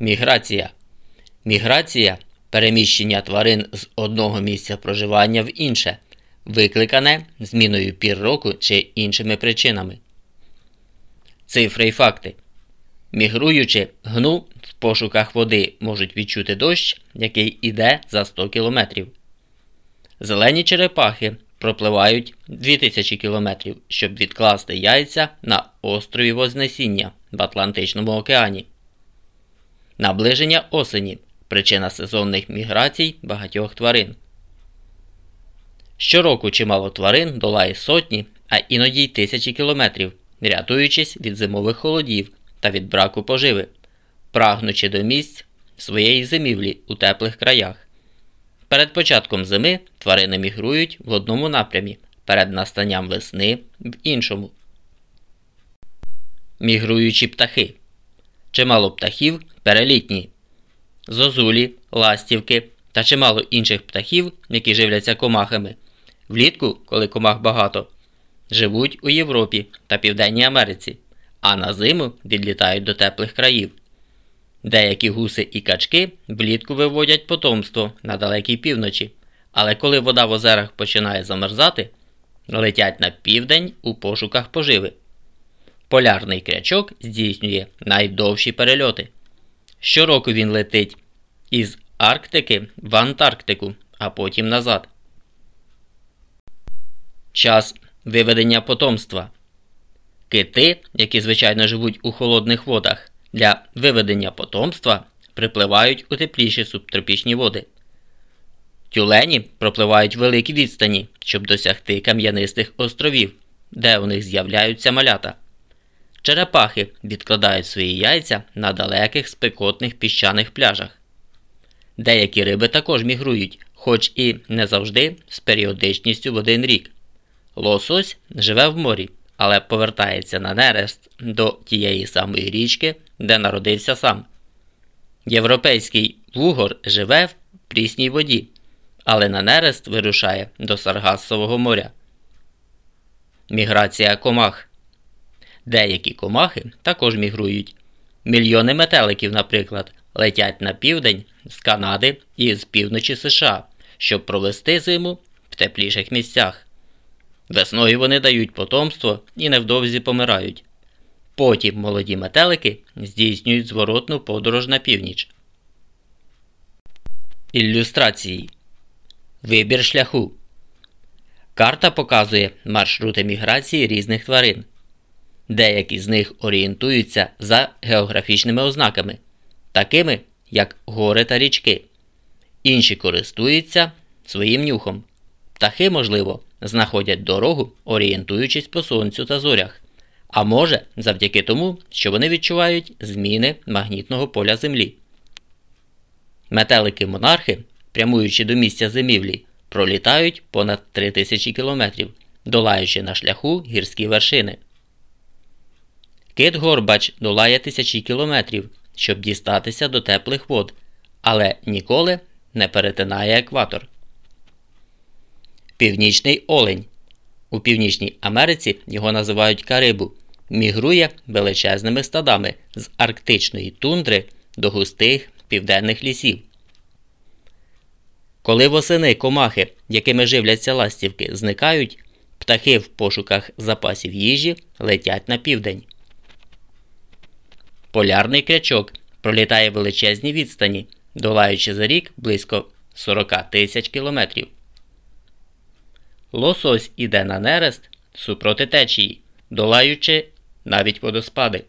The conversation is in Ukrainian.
Міграція. Міграція переміщення тварин з одного місця проживання в інше, викликане зміною пір року чи іншими причинами. Цифри й факти. Мігруючи, гну в пошуках води можуть відчути дощ, який іде за 100 км. Зелені черепахи пропливають 2000 км, щоб відкласти яйця на острові Вознесіння в Атлантичному океані. Наближення осені причина сезонних міграцій багатьох тварин. Щороку чимало тварин долає сотні, а іноді й тисячі кілометрів, рятуючись від зимових холодів та від браку поживи, прагнучи до місць своєї зимівлі у теплих краях. Перед початком зими тварини мігрують в одному напрямі, перед настанням весни в іншому. Мігруючі птахи. Чимало птахів перелітні. Зозулі, ластівки та чимало інших птахів, які живляться комахами. Влітку, коли комах багато, живуть у Європі та Південній Америці, а на зиму відлітають до теплих країв. Деякі гуси і качки влітку виводять потомство на далекій півночі, але коли вода в озерах починає замерзати, летять на південь у пошуках поживи. Полярний крячок здійснює найдовші перельоти. Щороку він летить із Арктики в Антарктику, а потім назад. Час виведення потомства. Кити, які звичайно живуть у холодних водах, для виведення потомства припливають у тепліші субтропічні води. Тюлені пропливають великі відстані, щоб досягти кам'янистих островів, де у них з'являються малята. Черепахи відкладають свої яйця на далеких спекотних піщаних пляжах. Деякі риби також мігрують, хоч і не завжди з періодичністю в один рік. Лосось живе в морі, але повертається на нерест до тієї самої річки, де народився сам. Європейський вугор живе в прісній воді, але на нерест вирушає до Саргасового моря. Міграція комах. Деякі комахи також мігрують. Мільйони метеликів, наприклад, летять на південь з Канади і з півночі США, щоб провести зиму в тепліших місцях. Весною вони дають потомство і невдовзі помирають. Потім молоді метелики здійснюють зворотну подорож на північ. Ілюстрації Вибір шляху. Карта показує маршрути міграції різних тварин. Деякі з них орієнтуються за географічними ознаками, такими як гори та річки. Інші користуються своїм нюхом. Птахи, можливо, знаходять дорогу, орієнтуючись по сонцю та зорях, а може завдяки тому, що вони відчувають зміни магнітного поля Землі. Метелики монархи, прямуючи до місця зимівлі, пролітають понад 3000 кілометрів, долаючи на шляху гірські вершини. Кит Горбач долає тисячі кілометрів, щоб дістатися до теплих вод, але ніколи не перетинає екватор. Північний олень. У Північній Америці його називають Карибу. Мігрує величезними стадами з арктичної тундри до густих південних лісів. Коли восени комахи, якими живляться ластівки, зникають, птахи в пошуках запасів їжі летять на південь. Полярний крячок пролітає величезні відстані, долаючи за рік близько 40 тисяч кілометрів. Лосось іде на нерест супроти течії, долаючи навіть водоспади.